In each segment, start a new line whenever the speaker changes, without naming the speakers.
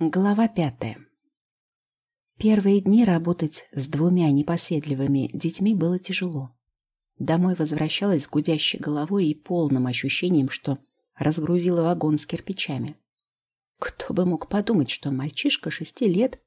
Глава пятая. Первые дни работать с двумя непоседливыми детьми было тяжело. Домой возвращалась с гудящей головой и полным ощущением, что разгрузила вагон с кирпичами. Кто бы мог подумать, что мальчишка шести лет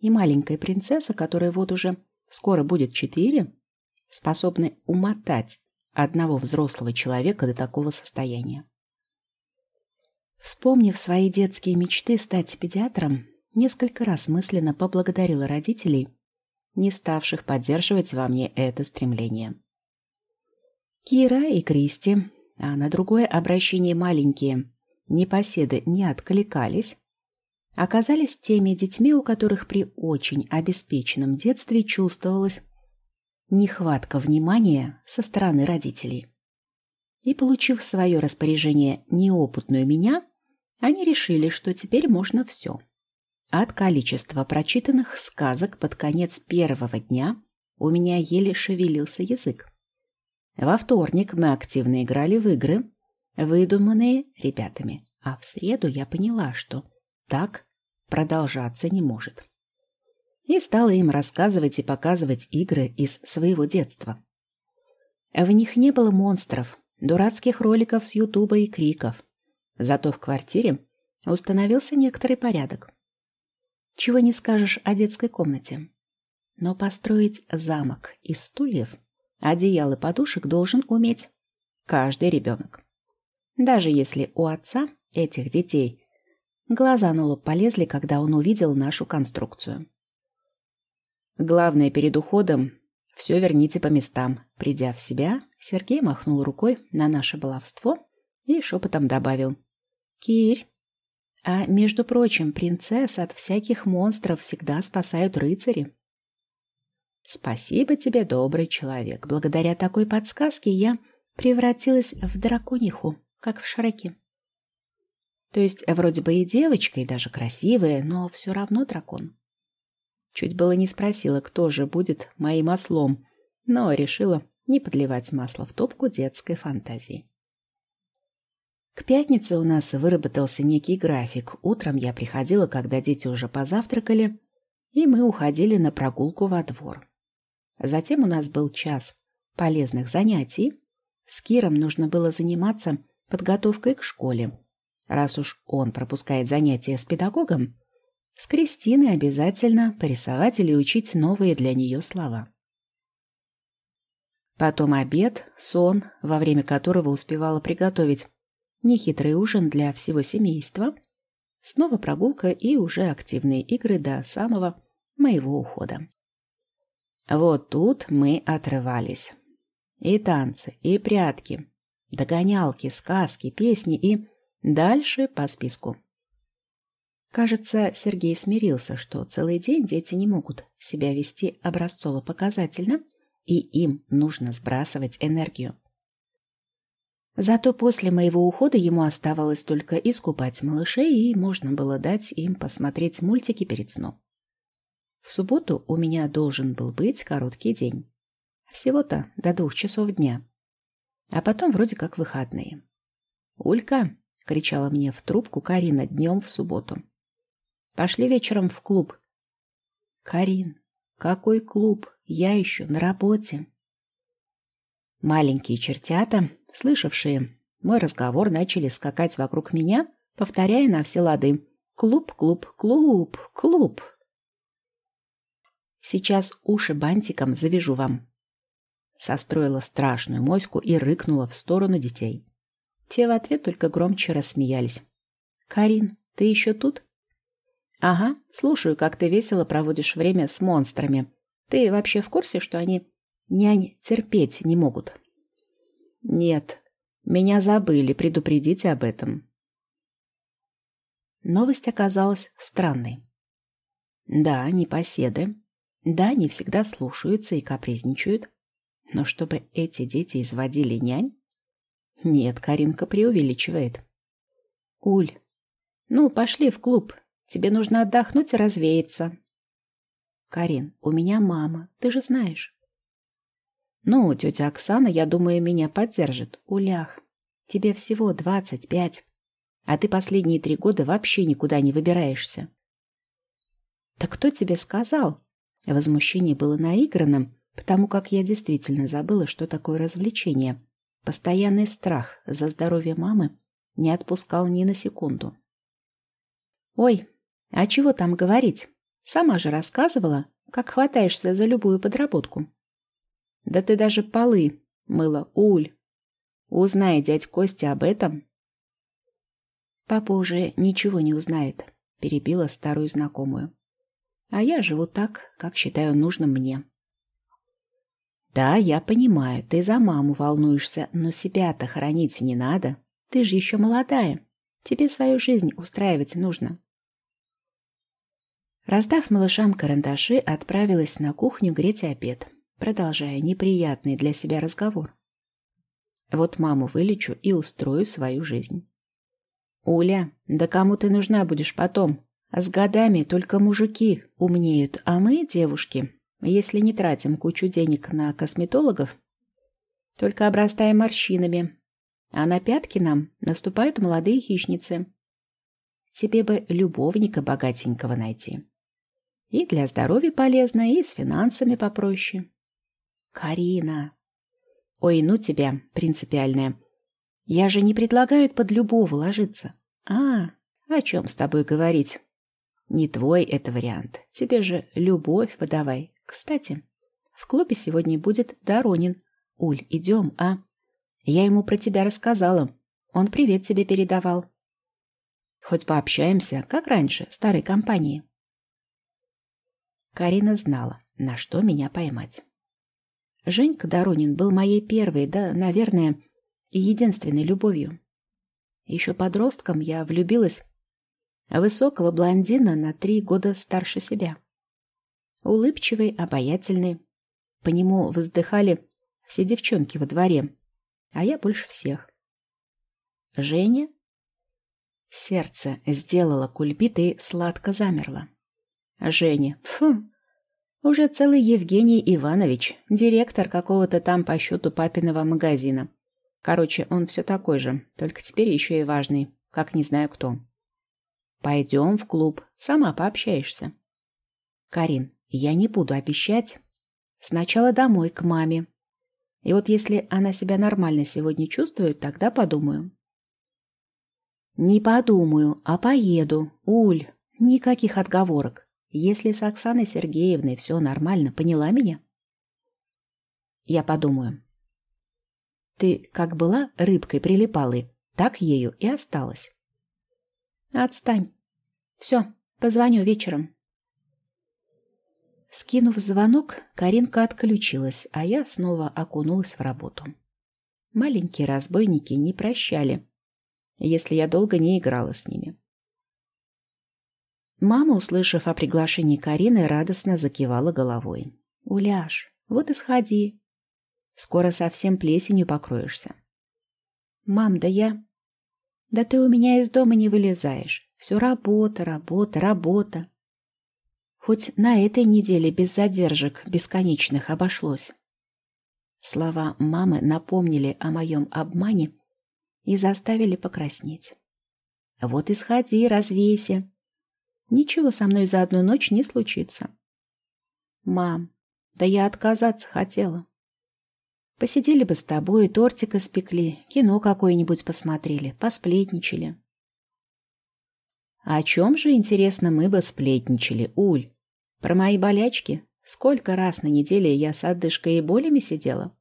и маленькая принцесса, которая вот уже скоро будет четыре, способны умотать одного взрослого человека до такого состояния. Вспомнив свои детские мечты стать педиатром, несколько раз мысленно поблагодарила родителей, не ставших поддерживать во мне это стремление. Кира и Кристи, а на другое обращение маленькие непоседы не откликались, оказались теми детьми, у которых при очень обеспеченном детстве чувствовалась нехватка внимания со стороны родителей. И, получив в свое распоряжение неопытную меня, они решили, что теперь можно все. От количества прочитанных сказок под конец первого дня у меня еле шевелился язык. Во вторник мы активно играли в игры, выдуманные ребятами, а в среду я поняла, что так продолжаться не может. И стала им рассказывать и показывать игры из своего детства. В них не было монстров, дурацких роликов с Ютуба и криков. Зато в квартире установился некоторый порядок. Чего не скажешь о детской комнате. Но построить замок из стульев, одеял и подушек должен уметь каждый ребенок. Даже если у отца этих детей глаза на лоб полезли, когда он увидел нашу конструкцию. Главное перед уходом все верните по местам. Придя в себя, Сергей махнул рукой на наше баловство и шепотом добавил – Кирь. А между прочим, принцесс от всяких монстров всегда спасают рыцари. Спасибо тебе, добрый человек. Благодаря такой подсказке я превратилась в дракониху, как в Шреке. То есть, вроде бы и девочка, и даже красивая, но все равно дракон. Чуть было не спросила, кто же будет моим ослом, но решила не подливать масло в топку детской фантазии. К пятнице у нас выработался некий график. Утром я приходила, когда дети уже позавтракали, и мы уходили на прогулку во двор. Затем у нас был час полезных занятий. С Киром нужно было заниматься подготовкой к школе. Раз уж он пропускает занятия с педагогом, с Кристиной обязательно порисовать или учить новые для нее слова. Потом обед, сон, во время которого успевала приготовить нехитрый ужин для всего семейства, снова прогулка и уже активные игры до самого моего ухода. Вот тут мы отрывались. И танцы, и прятки, догонялки, сказки, песни и дальше по списку. Кажется, Сергей смирился, что целый день дети не могут себя вести образцово-показательно, и им нужно сбрасывать энергию. Зато после моего ухода ему оставалось только искупать малышей, и можно было дать им посмотреть мультики перед сном. В субботу у меня должен был быть короткий день. Всего-то до двух часов дня. А потом вроде как выходные. «Улька!» — кричала мне в трубку Карина днем в субботу. «Пошли вечером в клуб». «Карин, какой клуб? Я еще на работе». Маленькие чертята Слышавшие мой разговор начали скакать вокруг меня, повторяя на все лады «Клуб, клуб, клуб, клуб». «Сейчас уши бантиком завяжу вам», состроила страшную моську и рыкнула в сторону детей. Те в ответ только громче рассмеялись. «Карин, ты еще тут?» «Ага, слушаю, как ты весело проводишь время с монстрами. Ты вообще в курсе, что они нянь терпеть не могут?» Нет, меня забыли предупредить об этом. Новость оказалась странной. Да, непоседы. Да, не всегда слушаются и капризничают. Но чтобы эти дети изводили нянь? Нет, Каринка преувеличивает. Уль, ну, пошли в клуб. Тебе нужно отдохнуть и развеяться. Карин, у меня мама, ты же знаешь. Ну, тетя Оксана, я думаю, меня поддержит. Улях, тебе всего двадцать пять. А ты последние три года вообще никуда не выбираешься. «Так кто тебе сказал?» Возмущение было наигранным, потому как я действительно забыла, что такое развлечение. Постоянный страх за здоровье мамы не отпускал ни на секунду. «Ой, а чего там говорить? Сама же рассказывала, как хватаешься за любую подработку». «Да ты даже полы мыла, Уль. Узнай дядь Костя об этом». «Папа уже ничего не узнает», — перебила старую знакомую. «А я живу так, как считаю нужным мне». «Да, я понимаю, ты за маму волнуешься, но себя-то хоронить не надо. Ты же еще молодая. Тебе свою жизнь устраивать нужно». Раздав малышам карандаши, отправилась на кухню греть обед, продолжая неприятный для себя разговор. Вот маму вылечу и устрою свою жизнь. «Уля, да кому ты нужна будешь потом? С годами только мужики умнеют, а мы, девушки, если не тратим кучу денег на косметологов, только обрастаем морщинами, а на пятки нам наступают молодые хищницы. Тебе бы любовника богатенького найти. И для здоровья полезно, и с финансами попроще. Карина. Ой, ну тебя, принципиальная. Я же не предлагаю под любого ложиться. А, о чем с тобой говорить? Не твой это вариант. Тебе же любовь подавай. Кстати, в клубе сегодня будет Доронин. Уль, идем, а? Я ему про тебя рассказала. Он привет тебе передавал. Хоть пообщаемся, как раньше, старой компании. Карина знала, на что меня поймать. Женька Доронин был моей первой, да, наверное, единственной любовью. Еще подростком я влюбилась в высокого блондина на три года старше себя. Улыбчивый, обаятельный. По нему воздыхали все девчонки во дворе, а я больше всех. Женя? Сердце сделало кульбит и сладко замерло. Женя. Фу. Уже целый Евгений Иванович, директор какого-то там по счету папиного магазина. Короче, он все такой же, только теперь еще и важный, как не знаю кто. Пойдем в клуб, сама пообщаешься. Карин, я не буду обещать. Сначала домой к маме. И вот если она себя нормально сегодня чувствует, тогда подумаю. Не подумаю, а поеду. Уль, никаких отговорок. Если с Оксаной Сергеевной все нормально, поняла меня? Я подумаю. Ты как была рыбкой прилипалой, так ею и осталась. Отстань. Все, позвоню вечером. Скинув звонок, Каринка отключилась, а я снова окунулась в работу. Маленькие разбойники не прощали, если я долго не играла с ними. Мама, услышав о приглашении Карины, радостно закивала головой. «Уляш, вот и сходи. Скоро совсем плесенью покроешься». «Мам, да я...» «Да ты у меня из дома не вылезаешь. Все работа, работа, работа. Хоть на этой неделе без задержек бесконечных обошлось». Слова мамы напомнили о моем обмане и заставили покраснеть. «Вот и сходи, развейся. Ничего со мной за одну ночь не случится. Мам, да я отказаться хотела. Посидели бы с тобой, тортик испекли, кино какое-нибудь посмотрели, посплетничали. О чем же, интересно, мы бы сплетничали, Уль? Про мои болячки? Сколько раз на неделе я с отдышкой и болями сидела?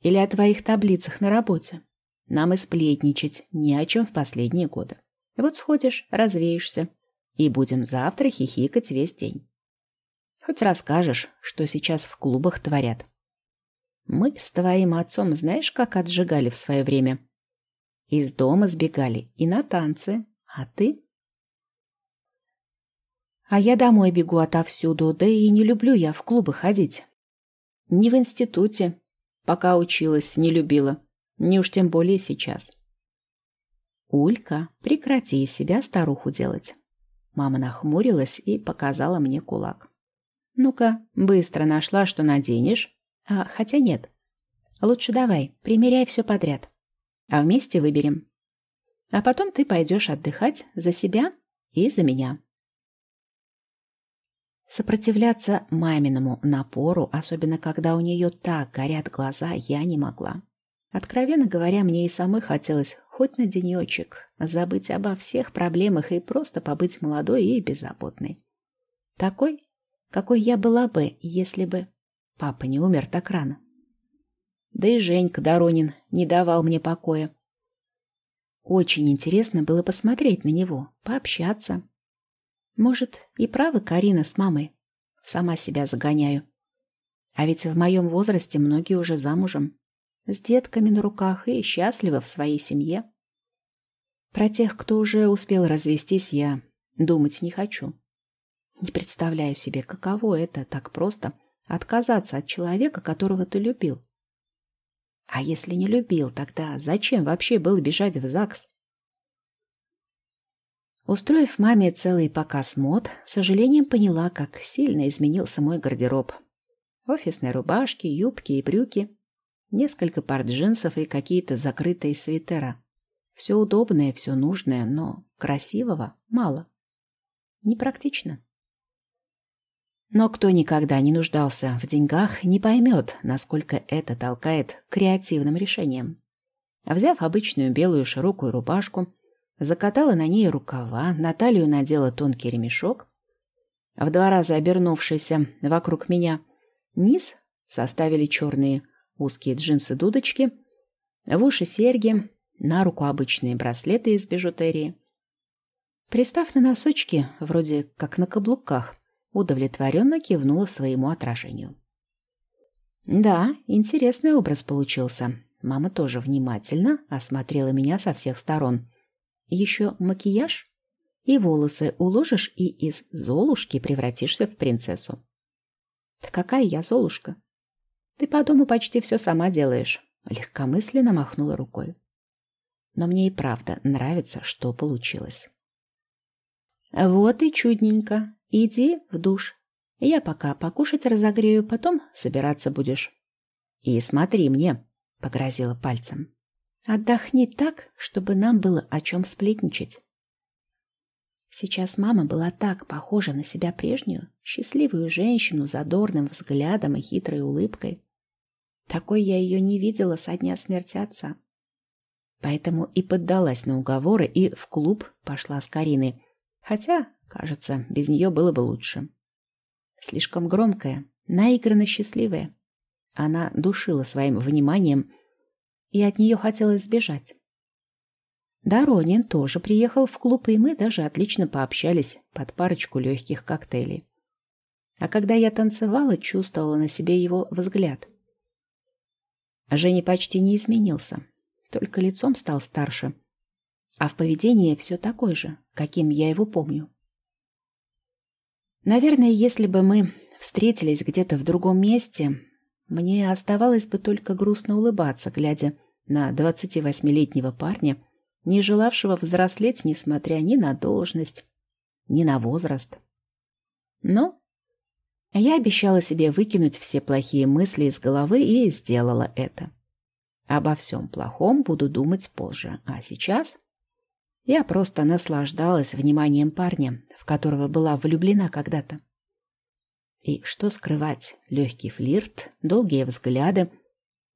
Или о твоих таблицах на работе? Нам и сплетничать не о чем в последние годы. Вот сходишь, развеешься, и будем завтра хихикать весь день. Хоть расскажешь, что сейчас в клубах творят. Мы с твоим отцом знаешь, как отжигали в свое время? Из дома сбегали и на танцы. А ты? А я домой бегу отовсюду, да и не люблю я в клубы ходить. Не в институте, пока училась, не любила. Не уж тем более сейчас. «Улька, прекрати из себя старуху делать». Мама нахмурилась и показала мне кулак. «Ну-ка, быстро нашла, что наденешь. А, хотя нет. Лучше давай, примеряй все подряд. А вместе выберем. А потом ты пойдешь отдыхать за себя и за меня». Сопротивляться маминому напору, особенно когда у нее так горят глаза, я не могла. Откровенно говоря, мне и самой хотелось хоть на денечек забыть обо всех проблемах и просто побыть молодой и беззаботной. Такой, какой я была бы, если бы папа не умер так рано. Да и Женька Доронин не давал мне покоя. Очень интересно было посмотреть на него, пообщаться. Может, и правы Карина с мамой. Сама себя загоняю. А ведь в моем возрасте многие уже замужем, с детками на руках и счастливы в своей семье. Про тех, кто уже успел развестись, я думать не хочу. Не представляю себе, каково это так просто отказаться от человека, которого ты любил. А если не любил, тогда зачем вообще было бежать в ЗАГС? Устроив маме целый показ мод, с сожалением поняла, как сильно изменился мой гардероб. Офисные рубашки, юбки и брюки, несколько пар джинсов и какие-то закрытые свитера. Все удобное, все нужное, но красивого мало. Непрактично. Но кто никогда не нуждался в деньгах, не поймет, насколько это толкает креативным решениям. Взяв обычную белую широкую рубашку, закатала на ней рукава, на талию надела тонкий ремешок, в два раза обернувшийся вокруг меня, низ составили черные узкие джинсы-дудочки, в уши серьги, на руку обычные браслеты из бижутерии. Пристав на носочки, вроде как на каблуках, удовлетворенно кивнула своему отражению. Да, интересный образ получился. Мама тоже внимательно осмотрела меня со всех сторон. Еще макияж? И волосы уложишь, и из Золушки превратишься в принцессу. Да какая я Золушка? Ты по дому почти все сама делаешь. Легкомысленно махнула рукой. Но мне и правда нравится, что получилось. Вот и чудненько. Иди в душ. Я пока покушать разогрею, потом собираться будешь. И смотри мне, — погрозила пальцем. Отдохни так, чтобы нам было о чем сплетничать. Сейчас мама была так похожа на себя прежнюю, счастливую женщину задорным взглядом и хитрой улыбкой. Такой я ее не видела со дня смерти отца. Поэтому и поддалась на уговоры и в клуб пошла с Кариной, хотя Кажется, без нее было бы лучше. Слишком громкая, наигранно счастливая. Она душила своим вниманием, и от нее хотелось сбежать. Доронин тоже приехал в клуб, и мы даже отлично пообщались под парочку легких коктейлей. А когда я танцевала, чувствовала на себе его взгляд. Женя почти не изменился, только лицом стал старше, а в поведении все такое же, каким я его помню. Наверное, если бы мы встретились где-то в другом месте, мне оставалось бы только грустно улыбаться, глядя на 28-летнего парня, не желавшего взрослеть, несмотря ни на должность, ни на возраст. Но я обещала себе выкинуть все плохие мысли из головы и сделала это. Обо всем плохом буду думать позже, а сейчас я просто наслаждалась вниманием парня, в которого была влюблена когда-то. И что скрывать, легкий флирт, долгие взгляды,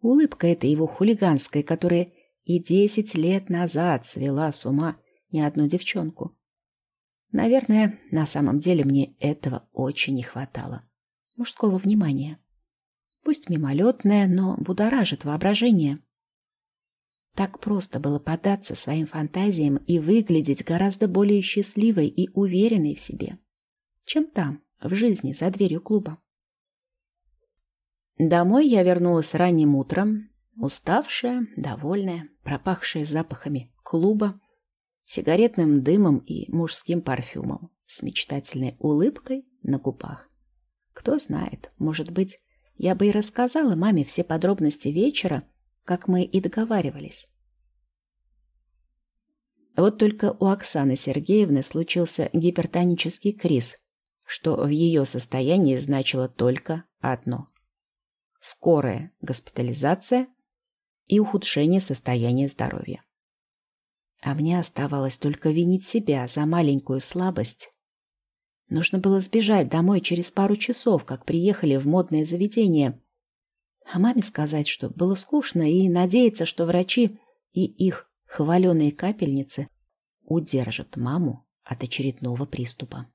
улыбка этой его хулиганской, которая и десять лет назад свела с ума не одну девчонку. Наверное, на самом деле мне этого очень не хватало. Мужского внимания. Пусть мимолетное, но будоражит воображение. Так просто было поддаться своим фантазиям и выглядеть гораздо более счастливой и уверенной в себе, чем там, в жизни, за дверью клуба. Домой я вернулась ранним утром, уставшая, довольная, пропахшая запахами клуба, сигаретным дымом и мужским парфюмом, с мечтательной улыбкой на губах. Кто знает, может быть, я бы и рассказала маме все подробности вечера, как мы и договаривались. Вот только у Оксаны Сергеевны случился гипертонический криз, что в ее состоянии значило только одно – скорая госпитализация и ухудшение состояния здоровья. А мне оставалось только винить себя за маленькую слабость Нужно было сбежать домой через пару часов, как приехали в модное заведение. А маме сказать, что было скучно, и надеяться, что врачи и их хваленые капельницы удержат маму от очередного приступа.